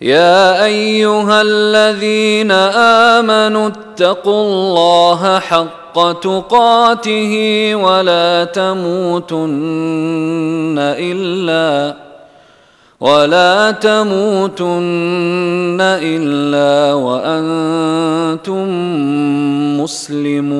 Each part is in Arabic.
يا أيها الذين آمنوا اتقوا الله حق تقاته ولا تموتن إلا ولا تموتن إلا وأنتم مسلمون.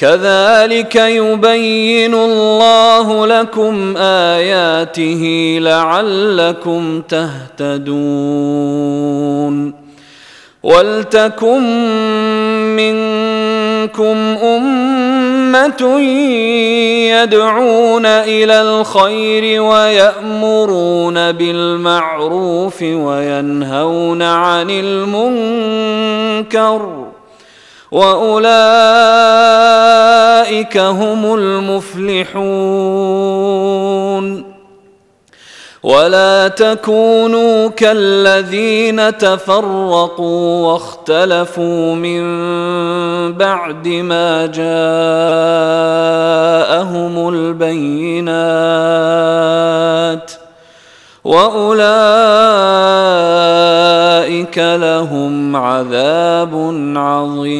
كذلك يبين الله لكم آياته لعلكم تهتدون. ولتكن منكم امه يدعون إلى الخير ويامرون بالمعروف وينهون عن المنكر. وأولئك هم المفلحون. ولا تكونوا كالذين تفرقوا واختلفوا من بعد ما جاءهم البينات. وأولئك أولئك لهم عذاب عظيم